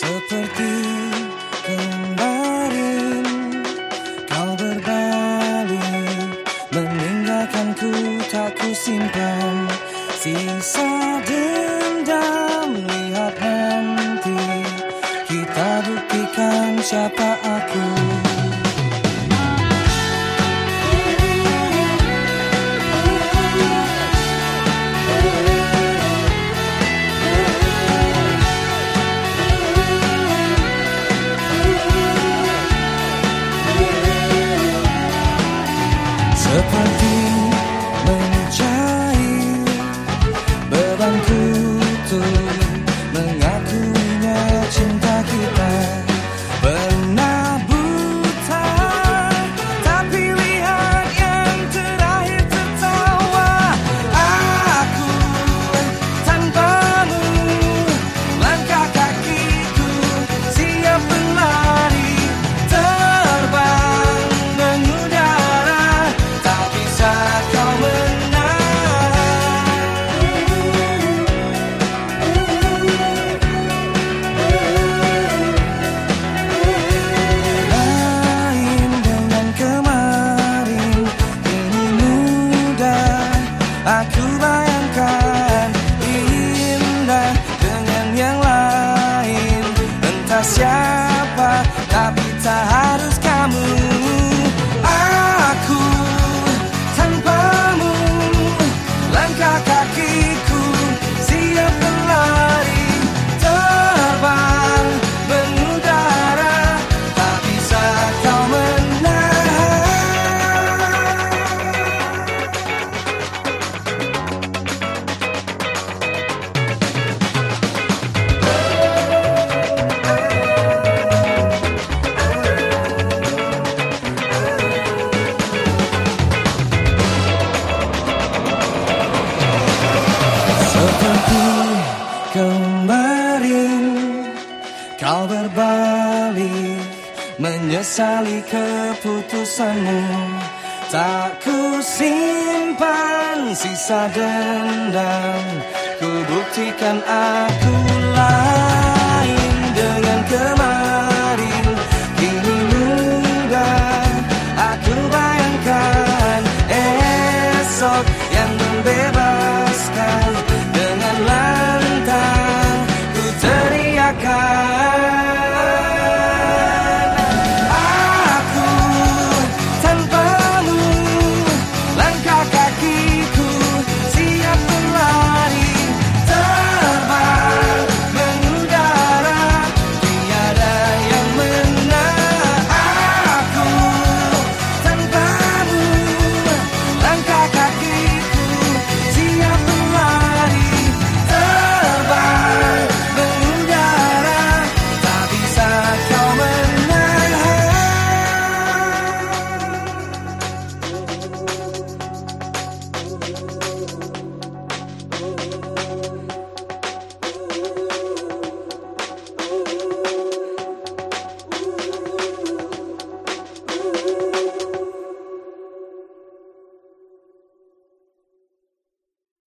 Seperti kemarin Kau berbalik Meninggalkanku tak ku simpan Sisa dendam Lihat nanti. Kita buktikan siapa aku. dengan yang lain. Entah siapa tapi tak harus Menyesali keputusanmu Tak ku simpan sisa dendam Ku buktikan aku lain dengan kemarin. Kini mudah aku bayangkan Esok yang membebaskan Dengan lantang ku teriakan.